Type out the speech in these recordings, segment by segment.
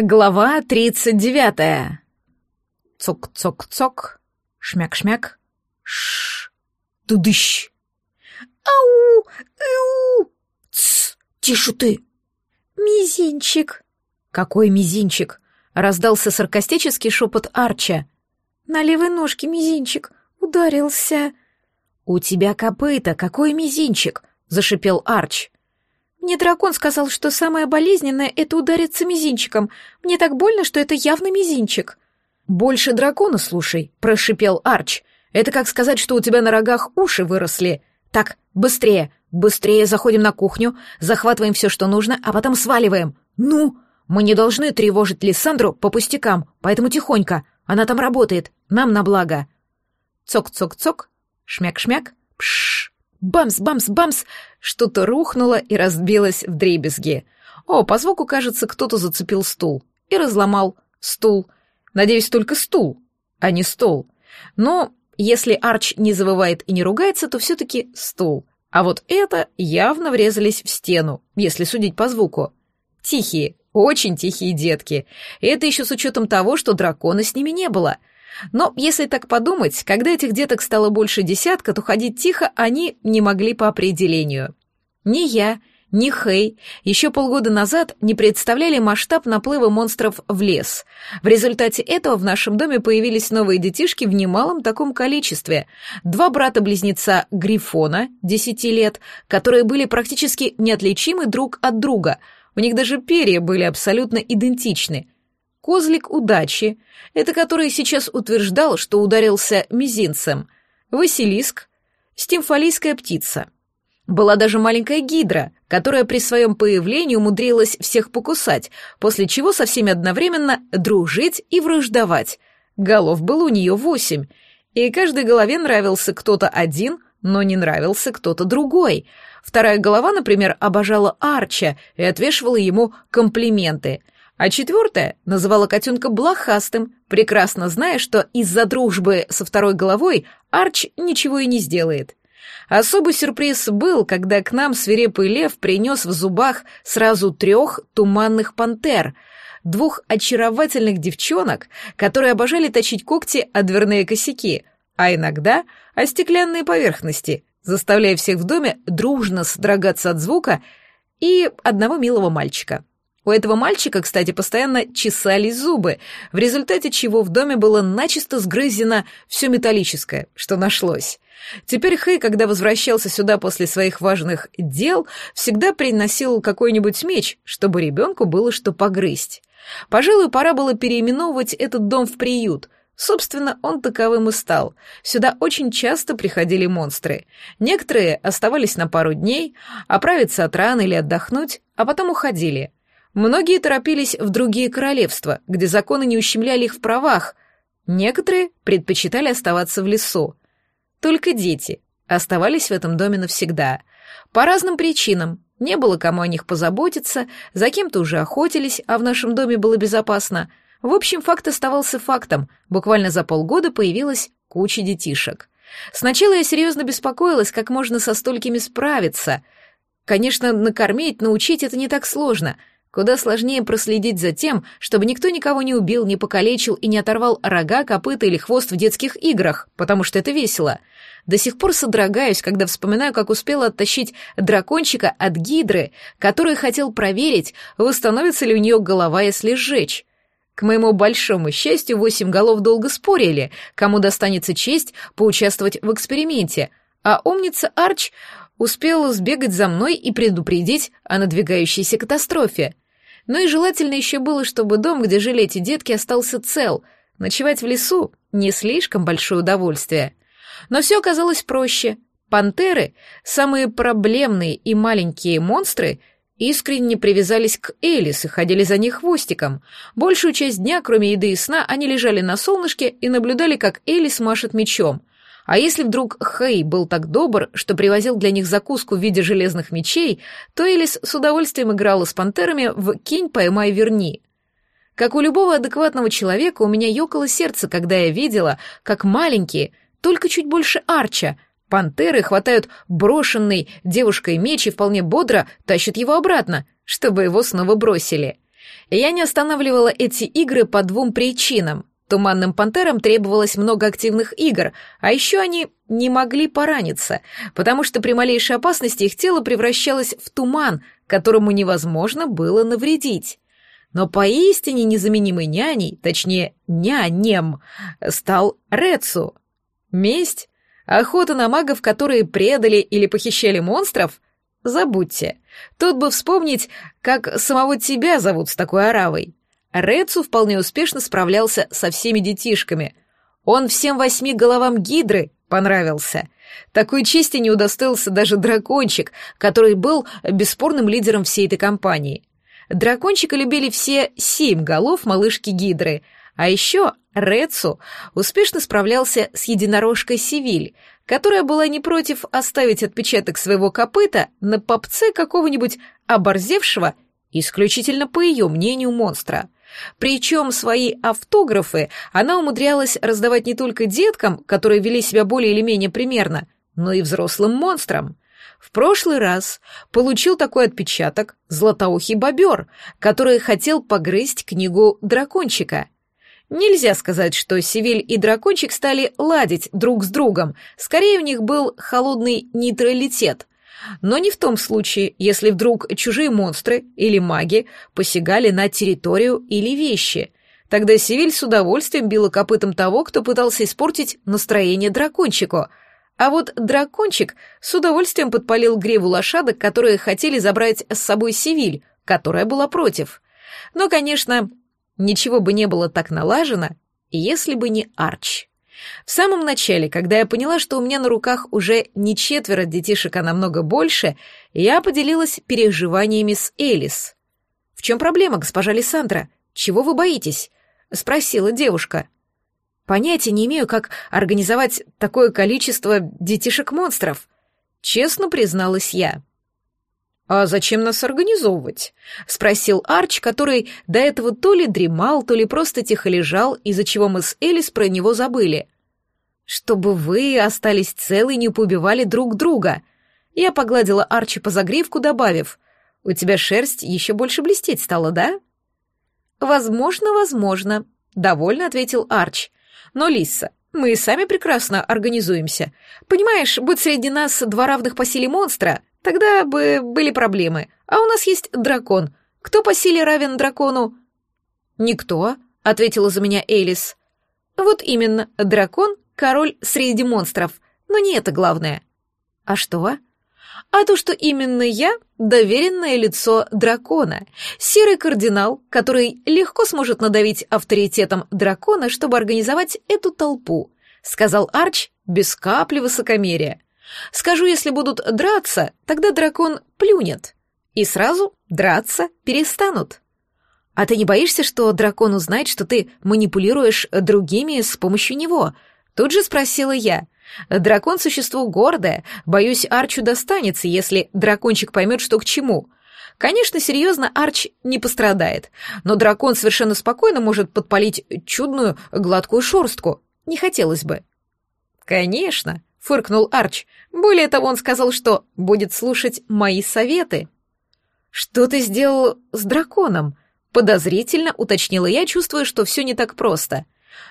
Глава тридцать 39. Цок-цок-цок. Шмяк-шмяк. Шш. Тудыщ. Ау! Эу! Тс! Тише ты! Мизинчик. Какой мизинчик? Раздался саркастический шепот Арча. На левой ножке мизинчик. Ударился. У тебя копыта, какой мизинчик? Зашипел Арч. Мне дракон сказал, что самое болезненное — это удариться мизинчиком. Мне так больно, что это явно мизинчик». «Больше дракона слушай», — прошипел Арч. «Это как сказать, что у тебя на рогах уши выросли. Так, быстрее, быстрее заходим на кухню, захватываем все, что нужно, а потом сваливаем. Ну, мы не должны тревожить Лиссандру по пустякам, поэтому тихонько. Она там работает, нам на благо». Цок-цок-цок, шмяк-шмяк, пшш. Бамс-бамс-бамс! Что-то рухнуло и разбилось в дребезги. О, по звуку, кажется, кто-то зацепил стул. И разломал стул. Надеюсь, только стул, а не стол. Но если Арч не завывает и не ругается, то все-таки стул. А вот это явно врезались в стену, если судить по звуку. Тихие, очень тихие детки. И это еще с учетом того, что дракона с ними не было — Но если так подумать, когда этих деток стало больше десятка, то ходить тихо они не могли по определению. Ни я, ни Хэй еще полгода назад не представляли масштаб наплыва монстров в лес. В результате этого в нашем доме появились новые детишки в немалом таком количестве. Два брата-близнеца Грифона, 10 лет, которые были практически неотличимы друг от друга. У них даже перья были абсолютно идентичны – козлик удачи, это который сейчас утверждал, что ударился мизинцем, Василиск, стимфалийская птица. Была даже маленькая гидра, которая при своем появлении умудрилась всех покусать, после чего со всеми одновременно дружить и враждовать. Голов было у нее восемь, и каждой голове нравился кто-то один, но не нравился кто-то другой. Вторая голова, например, обожала Арча и отвешивала ему комплименты — а четвертая называла котенка блохастым, прекрасно зная, что из-за дружбы со второй головой Арч ничего и не сделает. Особый сюрприз был, когда к нам свирепый лев принес в зубах сразу трех туманных пантер, двух очаровательных девчонок, которые обожали точить когти о дверные косяки, а иногда о стеклянные поверхности, заставляя всех в доме дружно содрогаться от звука и одного милого мальчика — у этого мальчика, кстати, постоянно чесались зубы, в результате чего в доме было начисто сгрызено все металлическое, что нашлось. Теперь Хэй, когда возвращался сюда после своих важных дел, всегда приносил какой-нибудь меч, чтобы ребенку было что погрызть. Пожалуй, пора было переименовывать этот дом в приют. Собственно, он таковым и стал. Сюда очень часто приходили монстры. Некоторые оставались на пару дней, оправиться от ран или отдохнуть, а потом уходили — Многие торопились в другие королевства, где законы не ущемляли их в правах, некоторые предпочитали оставаться в лесу. Только дети оставались в этом доме навсегда. По разным причинам, не было кому о них позаботиться, за кем-то уже охотились, а в нашем доме было безопасно. В общем, факт оставался фактом, буквально за полгода появилась куча детишек. Сначала я серьезно беспокоилась, как можно со столькими справиться. Конечно, накормить, научить — это не так сложно — Куда сложнее проследить за тем, чтобы никто никого не убил, не покалечил и не оторвал рога, копыта или хвост в детских играх, потому что это весело. До сих пор содрогаюсь, когда вспоминаю, как успела оттащить дракончика от гидры, который хотел проверить, восстановится ли у нее голова, если сжечь. К моему большому счастью, восемь голов долго спорили, кому достанется честь поучаствовать в эксперименте, а умница Арч успел сбегать за мной и предупредить о надвигающейся катастрофе. Но и желательно еще было, чтобы дом, где жили эти детки, остался цел. Ночевать в лесу — не слишком большое удовольствие. Но все оказалось проще. Пантеры, самые проблемные и маленькие монстры, искренне привязались к Элис и ходили за ней хвостиком. Большую часть дня, кроме еды и сна, они лежали на солнышке и наблюдали, как Элис машет мечом — а если вдруг Хэй был так добр, что привозил для них закуску в виде железных мечей, то Элис с удовольствием играла с пантерами в «Кинь, поймай, верни». Как у любого адекватного человека, у меня ёкало сердце, когда я видела, как маленькие, только чуть больше Арча, пантеры хватают брошенный девушкой меч и вполне бодро тащат его обратно, чтобы его снова бросили. Я не останавливала эти игры по двум причинам. Туманным пантерам требовалось много активных игр, а еще они не могли пораниться, потому что при малейшей опасности их тело превращалось в туман, которому невозможно было навредить. Но поистине незаменимой няней, точнее, нянем, стал Рецу. Месть, охота на магов, которые предали или похищали монстров, забудьте. Тут бы вспомнить, как самого тебя зовут с такой оравой. Рейцу вполне успешно справлялся со всеми детишками. Он всем восьми головам гидры понравился. Такой чести не удостоился даже дракончик, который был бесспорным лидером всей этой компании. Дракончика любили все семь голов малышки гидры, а еще Рецу успешно справлялся с единорожкой Сивиль, которая была не против оставить отпечаток своего копыта на попце какого-нибудь оборзевшего, исключительно по ее мнению, монстра — причем свои автографы она умудрялась раздавать не только деткам, которые вели себя более или менее примерно, но и взрослым монстрам. В прошлый раз получил такой отпечаток златоухий бобер, который хотел погрызть книгу «Дракончика». Нельзя сказать, что Севиль и Дракончик стали ладить друг с другом, скорее у них был холодный нейтралитет — но не в том случае, если вдруг чужие монстры или маги посягали на территорию или вещи. Тогда Сивиль с удовольствием била копытом того, кто пытался испортить настроение дракончику. А вот дракончик с удовольствием подпалил гриву лошадок, которые хотели забрать с собой Сивиль, которая была против. Но, конечно, ничего бы не было так налажено, если бы не Арч. В самом начале, когда я поняла, что у меня на руках уже не четверо детишек, а намного больше, я поделилась переживаниями с Элис. «В чем проблема, госпожа Лиссандра? Чего вы боитесь?» — спросила девушка. «Понятия не имею, как организовать такое количество детишек-монстров», — честно призналась я. «А зачем нас организовывать?» — спросил Арч, который до этого то ли дремал, то ли просто тихо лежал, из-за чего мы с Элис про него забыли. «Чтобы вы остались целы и не поубивали друг друга». Я погладила Арчи по загривку, добавив, «У тебя шерсть еще больше блестеть стала, да?» «Возможно, возможно», — довольно ответил Арч. «Но, Лиса, мы и сами прекрасно организуемся. Понимаешь, будь среди нас два равных по силе монстра, Тогда бы были проблемы. А у нас есть дракон. Кто по силе равен дракону?» «Никто», — ответила за меня Элис. «Вот именно, дракон — король среди монстров. Но не это главное». «А что?» а то, что именно я — доверенное лицо дракона, серый кардинал, который легко сможет надавить авторитетом дракона, чтобы организовать эту толпу», — сказал Арч без капли высокомерия. Скажу, если будут драться, тогда дракон плюнет. И сразу драться перестанут. А ты не боишься, что дракон узнает, что ты манипулируешь другими с помощью него? Тут же спросила я. Дракон — существо гордое. Боюсь, Арчу достанется, если дракончик поймет, что к чему. Конечно, серьезно Арч не пострадает, но дракон совершенно спокойно может подпалить чудную гладкую шорстку. Не хотелось бы. Конечно, фыркнул Арч. Более того, он сказал, что будет слушать мои советы. Что ты сделал с драконом? Подозрительно уточнила я, чувствуя, что все не так просто.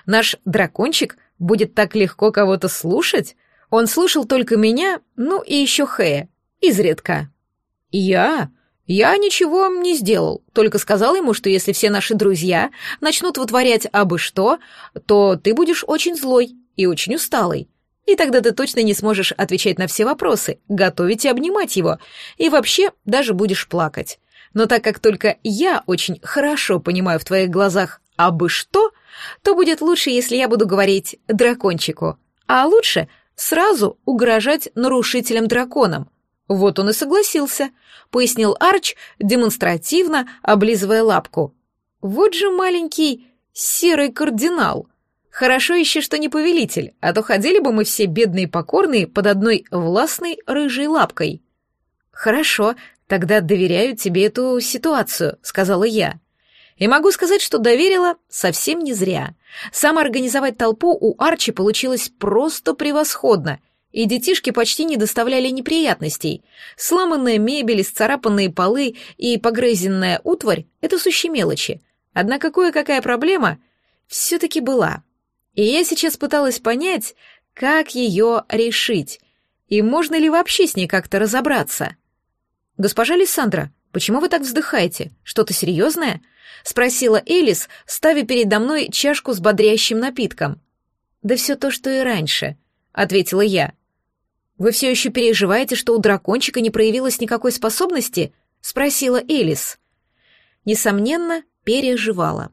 Наш дракончик будет так легко кого-то слушать? Он слушал только меня, ну и еще Хэя, изредка. Я? Я ничего не сделал, только сказал ему, что если все наши друзья начнут вытворять абы что, то ты будешь очень злой и очень усталый и тогда ты точно не сможешь отвечать на все вопросы, готовить и обнимать его, и вообще даже будешь плакать. Но так как только я очень хорошо понимаю в твоих глазах «абы что», то будет лучше, если я буду говорить «дракончику», а лучше сразу угрожать нарушителям-драконам. Вот он и согласился, пояснил Арч, демонстративно облизывая лапку. Вот же маленький серый кардинал — Хорошо еще, что не повелитель, а то ходили бы мы все бедные покорные под одной властной рыжей лапкой. Хорошо, тогда доверяю тебе эту ситуацию, сказала я. И могу сказать, что доверила совсем не зря. организовать толпу у Арчи получилось просто превосходно, и детишки почти не доставляли неприятностей. Сломанная мебель, исцарапанные полы и погрызенная утварь — это сущие мелочи. Однако кое-какая проблема все-таки была. И я сейчас пыталась понять, как ее решить, и можно ли вообще с ней как-то разобраться. «Госпожа Лиссандра, почему вы так вздыхаете? Что-то серьезное?» — спросила Элис, ставя передо мной чашку с бодрящим напитком. «Да все то, что и раньше», — ответила я. «Вы все еще переживаете, что у дракончика не проявилось никакой способности?» — спросила Элис. Несомненно, переживала.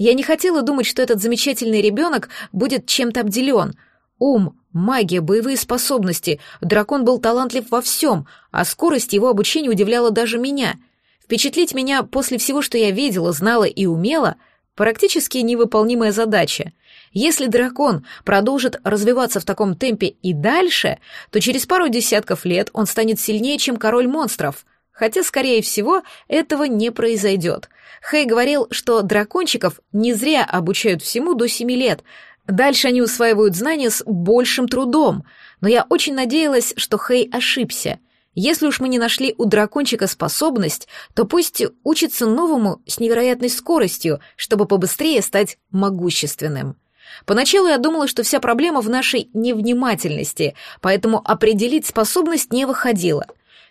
Я не хотела думать, что этот замечательный ребенок будет чем-то обделен. Ум, магия, боевые способности. Дракон был талантлив во всем, а скорость его обучения удивляла даже меня. Впечатлить меня после всего, что я видела, знала и умела — практически невыполнимая задача. Если дракон продолжит развиваться в таком темпе и дальше, то через пару десятков лет он станет сильнее, чем король монстров — хотя, скорее всего, этого не произойдет. Хэй говорил, что дракончиков не зря обучают всему до семи лет. Дальше они усваивают знания с большим трудом. Но я очень надеялась, что Хэй ошибся. Если уж мы не нашли у дракончика способность, то пусть учится новому с невероятной скоростью, чтобы побыстрее стать могущественным. Поначалу я думала, что вся проблема в нашей невнимательности, поэтому определить способность не выходило.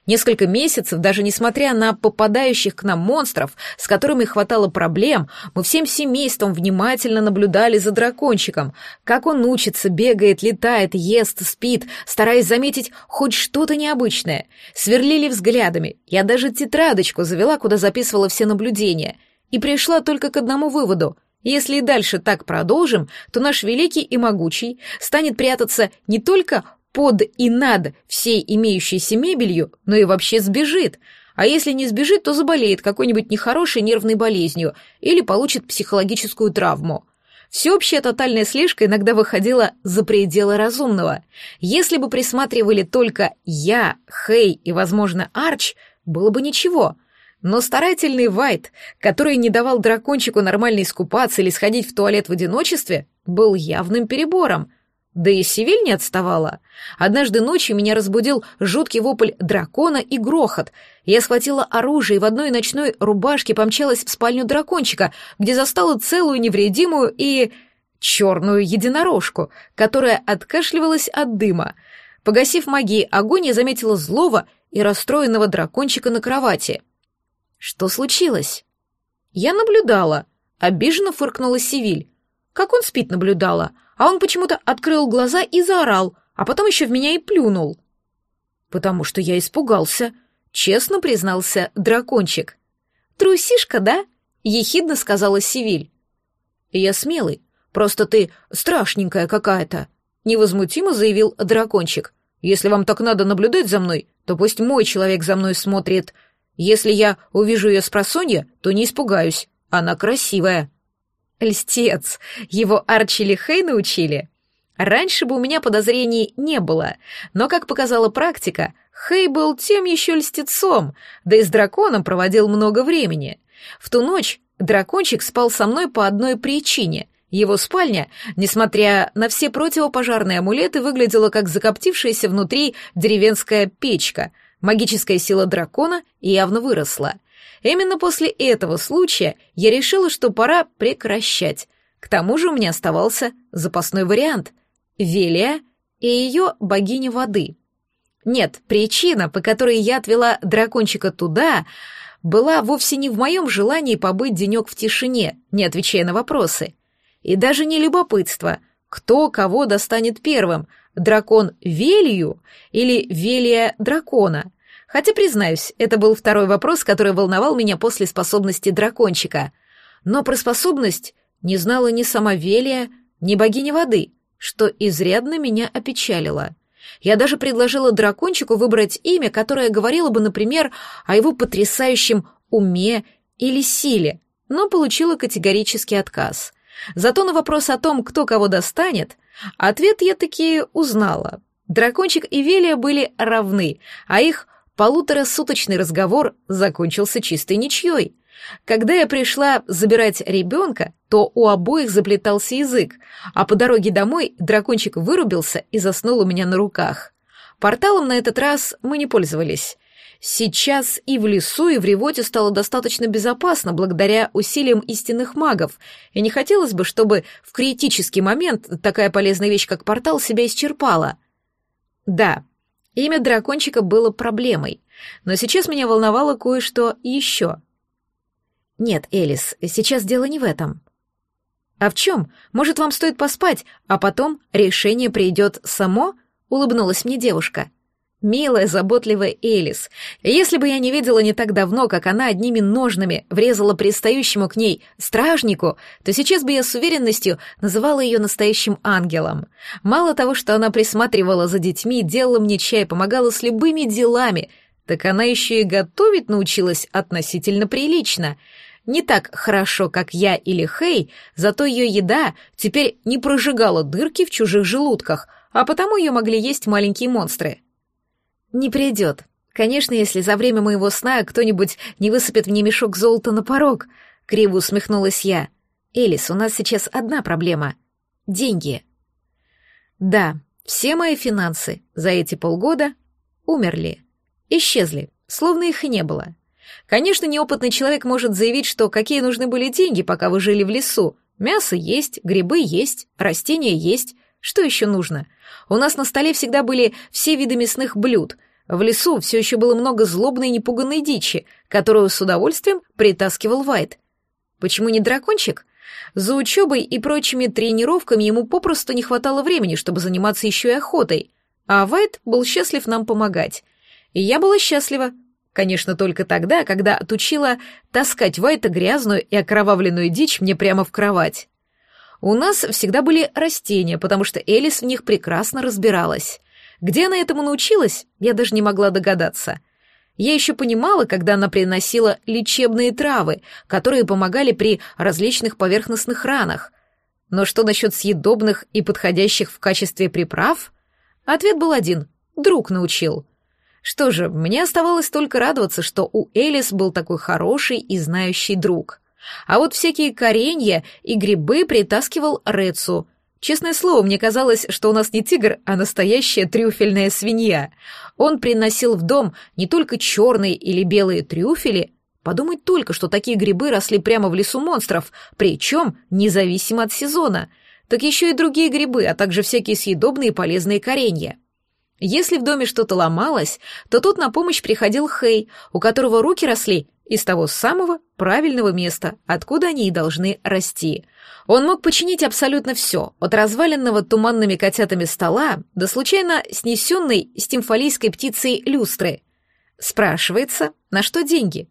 Несколько месяцев, даже несмотря на попадающих к нам монстров, с которыми хватало проблем, мы всем семейством внимательно наблюдали за дракончиком, как он учится, бегает, летает, ест, спит, стараясь заметить хоть что-то необычное. Сверлили взглядами. Я даже тетрадочку завела, куда записывала все наблюдения. И пришла только к одному выводу — если и дальше так продолжим, то наш великий и могучий станет прятаться не только под и над всей имеющейся мебелью, но и вообще сбежит. А если не сбежит, то заболеет какой-нибудь нехорошей нервной болезнью или получит психологическую травму. Всеобщая тотальная слежка иногда выходила за пределы разумного. Если бы присматривали только я, Хей и, возможно, Арч, было бы ничего. Но старательный Вайт, который не давал дракончику нормально искупаться или сходить в туалет в одиночестве, был явным перебором — да и Севиль не отставала. Однажды ночью меня разбудил жуткий вопль дракона и грохот. Я схватила оружие и в одной ночной рубашке помчалась в спальню дракончика, где застала целую невредимую и... черную единорожку, которая откашливалась от дыма. Погасив магии огонь, я заметила злого и расстроенного дракончика на кровати. Что случилось? Я наблюдала. Обиженно фыркнула Севиль. Как он спит, наблюдала — а он почему-то открыл глаза и заорал, а потом еще в меня и плюнул. «Потому что я испугался», — честно признался дракончик. «Трусишка, да?» — ехидно сказала Сивиль. «Я смелый, просто ты страшненькая какая-то», — невозмутимо заявил дракончик. «Если вам так надо наблюдать за мной, то пусть мой человек за мной смотрит. Если я увижу ее с просонья, то не испугаюсь, она красивая». Льстец, его Арчи Лихей научили. Раньше бы у меня подозрений не было, но, как показала практика, Хей был тем еще льстецом, да и с драконом проводил много времени. В ту ночь дракончик спал со мной по одной причине. Его спальня, несмотря на все противопожарные амулеты, выглядела как закоптившаяся внутри деревенская печка. Магическая сила дракона явно выросла — Именно после этого случая я решила, что пора прекращать. К тому же у меня оставался запасной вариант — Велия и ее богиня воды. Нет, причина, по которой я отвела дракончика туда, была вовсе не в моем желании побыть денек в тишине, не отвечая на вопросы. И даже не любопытство, кто кого достанет первым, дракон Велию или Велия дракона — Хотя, признаюсь, это был второй вопрос, который волновал меня после способности дракончика. Но про способность не знала ни сама Велия, ни богиня воды, что изрядно меня опечалило. Я даже предложила дракончику выбрать имя, которое говорило бы, например, о его потрясающем уме или силе, но получила категорический отказ. Зато на вопрос о том, кто кого достанет, ответ я таки узнала. Дракончик и Велия были равны, а их Полуторасуточный разговор закончился чистой ничьей. Когда я пришла забирать ребенка, то у обоих заплетался язык, а по дороге домой дракончик вырубился и заснул у меня на руках. Порталом на этот раз мы не пользовались. Сейчас и в лесу, и в ревоте стало достаточно безопасно благодаря усилиям истинных магов, и не хотелось бы, чтобы в критический момент такая полезная вещь, как портал, себя исчерпала. Да, Имя дракончика было проблемой, но сейчас меня волновало кое-что еще. «Нет, Элис, сейчас дело не в этом». «А в чем? Может, вам стоит поспать, а потом решение придет само?» — улыбнулась мне девушка. Милая, заботливая Элис. Если бы я не видела не так давно, как она одними ножными врезала пристающему к ней стражнику, то сейчас бы я с уверенностью называла ее настоящим ангелом. Мало того, что она присматривала за детьми, делала мне чай, помогала с любыми делами, так она еще и готовить научилась относительно прилично. Не так хорошо, как я или Хей, зато ее еда теперь не прожигала дырки в чужих желудках, а потому ее могли есть маленькие монстры. «Не придет. Конечно, если за время моего сна кто-нибудь не высыпет мне мешок золота на порог», — криво усмехнулась я. «Элис, у нас сейчас одна проблема. Деньги». «Да, все мои финансы за эти полгода умерли, исчезли, словно их и не было. Конечно, неопытный человек может заявить, что какие нужны были деньги, пока вы жили в лесу. Мясо есть, грибы есть, растения есть, что еще нужно? У нас на столе всегда были все виды мясных блюд. В лесу все еще было много злобной непуганной дичи, которую с удовольствием притаскивал Вайт. Почему не дракончик? За учебой и прочими тренировками ему попросту не хватало времени, чтобы заниматься еще и охотой. А Вайт был счастлив нам помогать. И я была счастлива. Конечно, только тогда, когда отучила таскать Вайта грязную и окровавленную дичь мне прямо в кровать. У нас всегда были растения, потому что Элис в них прекрасно разбиралась. Где она этому научилась, я даже не могла догадаться. Я еще понимала, когда она приносила лечебные травы, которые помогали при различных поверхностных ранах. Но что насчет съедобных и подходящих в качестве приправ? Ответ был один — друг научил. Что же, мне оставалось только радоваться, что у Элис был такой хороший и знающий друг. А вот всякие коренья и грибы притаскивал Рецу. Честное слово, мне казалось, что у нас не тигр, а настоящая трюфельная свинья. Он приносил в дом не только черные или белые трюфели, подумать только, что такие грибы росли прямо в лесу монстров, причем независимо от сезона, так еще и другие грибы, а также всякие съедобные и полезные коренья. Если в доме что-то ломалось, то тут на помощь приходил Хей, у которого руки росли из того самого правильного места, откуда они и должны расти. Он мог починить абсолютно все, от разваленного туманными котятами стола до случайно снесенной стимфалийской птицей люстры. Спрашивается, на что деньги?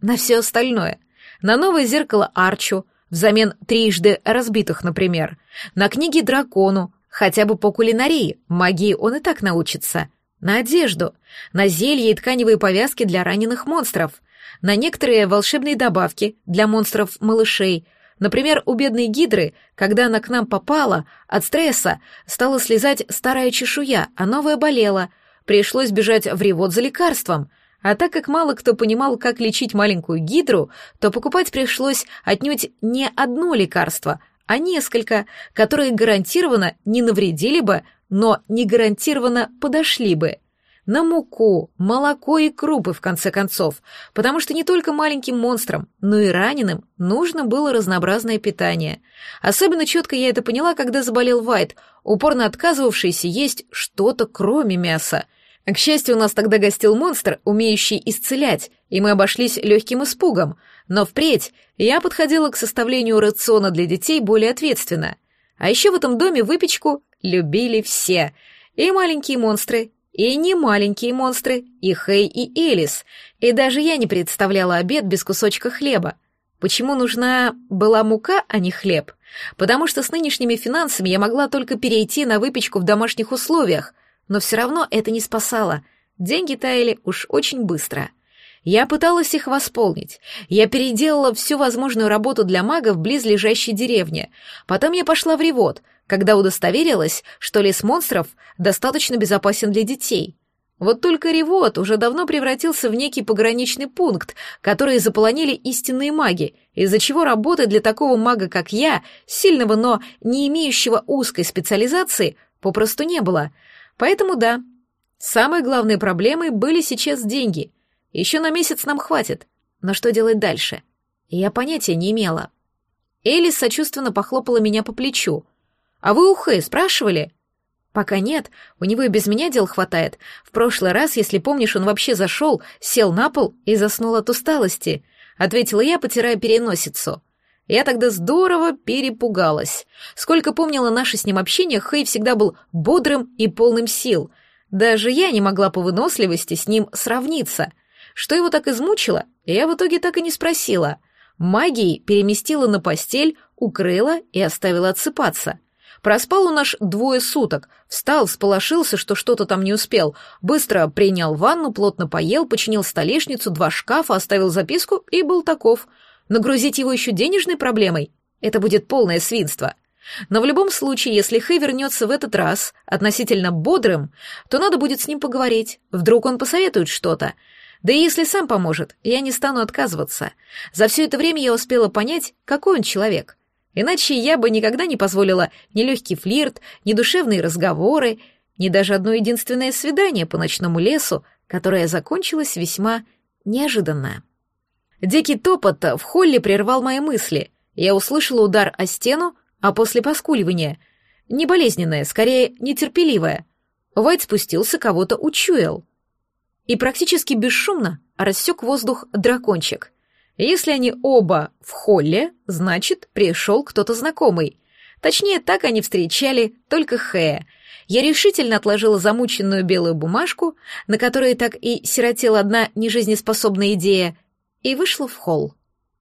На все остальное. На новое зеркало Арчу, взамен трижды разбитых, например. На книги Дракону, хотя бы по кулинарии, магии он и так научится. На одежду, на зелье и тканевые повязки для раненых монстров — на некоторые волшебные добавки для монстров-малышей. Например, у бедной гидры, когда она к нам попала, от стресса стала слезать старая чешуя, а новая болела. Пришлось бежать в ревод за лекарством. А так как мало кто понимал, как лечить маленькую гидру, то покупать пришлось отнюдь не одно лекарство, а несколько, которые гарантированно не навредили бы, но не гарантированно подошли бы на муку, молоко и крупы, в конце концов, потому что не только маленьким монстрам, но и раненым нужно было разнообразное питание. Особенно четко я это поняла, когда заболел Вайт, упорно отказывавшийся есть что-то кроме мяса. К счастью, у нас тогда гостил монстр, умеющий исцелять, и мы обошлись легким испугом, но впредь я подходила к составлению рациона для детей более ответственно. А еще в этом доме выпечку любили все — и маленькие монстры, и не маленькие монстры, и Хей, и Элис. И даже я не представляла обед без кусочка хлеба. Почему нужна была мука, а не хлеб? Потому что с нынешними финансами я могла только перейти на выпечку в домашних условиях, но все равно это не спасало. Деньги таяли уж очень быстро. Я пыталась их восполнить. Я переделала всю возможную работу для магов в близлежащей деревне. Потом я пошла в ревод, когда удостоверилась, что лес монстров достаточно безопасен для детей. Вот только Ревот уже давно превратился в некий пограничный пункт, который заполонили истинные маги, из-за чего работы для такого мага, как я, сильного, но не имеющего узкой специализации, попросту не было. Поэтому да, самой главной проблемой были сейчас деньги. Еще на месяц нам хватит. Но что делать дальше? Я понятия не имела. Элис сочувственно похлопала меня по плечу, а вы ухы спрашивали?» «Пока нет, у него и без меня дел хватает. В прошлый раз, если помнишь, он вообще зашел, сел на пол и заснул от усталости», — ответила я, потирая переносицу. Я тогда здорово перепугалась. Сколько помнила наше с ним общение, Хэй всегда был бодрым и полным сил. Даже я не могла по выносливости с ним сравниться. Что его так измучило, я в итоге так и не спросила. Магией переместила на постель, укрыла и оставила отсыпаться. — Проспал он аж двое суток, встал, сполошился, что что-то там не успел, быстро принял ванну, плотно поел, починил столешницу, два шкафа, оставил записку и был таков. Нагрузить его еще денежной проблемой — это будет полное свинство. Но в любом случае, если Хэй вернется в этот раз относительно бодрым, то надо будет с ним поговорить, вдруг он посоветует что-то. Да и если сам поможет, я не стану отказываться. За все это время я успела понять, какой он человек. Иначе я бы никогда не позволила ни легкий флирт, ни душевные разговоры, ни даже одно единственное свидание по ночному лесу, которое закончилось весьма неожиданно. Дикий топот в холле прервал мои мысли. Я услышала удар о стену, а после поскуливания. Не болезненное, скорее нетерпеливое. Вайт спустился, кого-то учуял. И практически бесшумно рассек воздух дракончик — если они оба в холле, значит, пришел кто-то знакомый. Точнее, так они встречали только Хэ. Я решительно отложила замученную белую бумажку, на которой так и сиротела одна нежизнеспособная идея, и вышла в холл.